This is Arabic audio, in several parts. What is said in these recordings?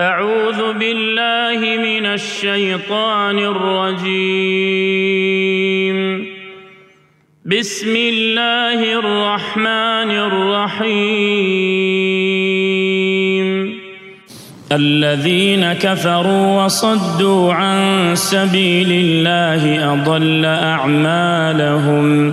أعوذ باللہ من الشیطان الرجیم بسم اللہ الرحمن الرحیم الذين كفروا وصدوا عن سبيل الله أضل أعمالهم.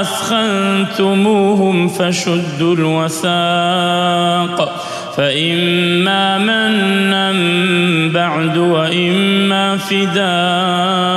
أسخنتموهم فشدوا الوثاق فإما منا بعد وإما فداء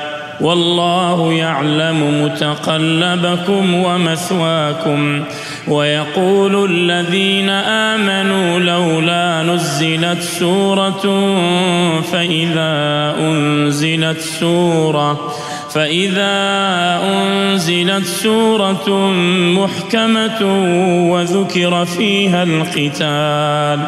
والله يعلم متقلبكم ومثواكم ويقول الذين آمنوا لولا نزلت سورة فإذا أنزلت سورة فإذا أنزلت سورة محكمة وذكر فيها القتال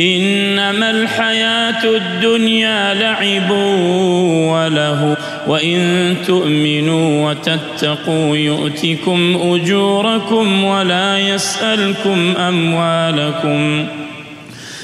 إنما الحياة الدنيا لعب وله وإن تؤمنوا وتتقوا يؤتكم أجوركم ولا يسألكم أموالكم.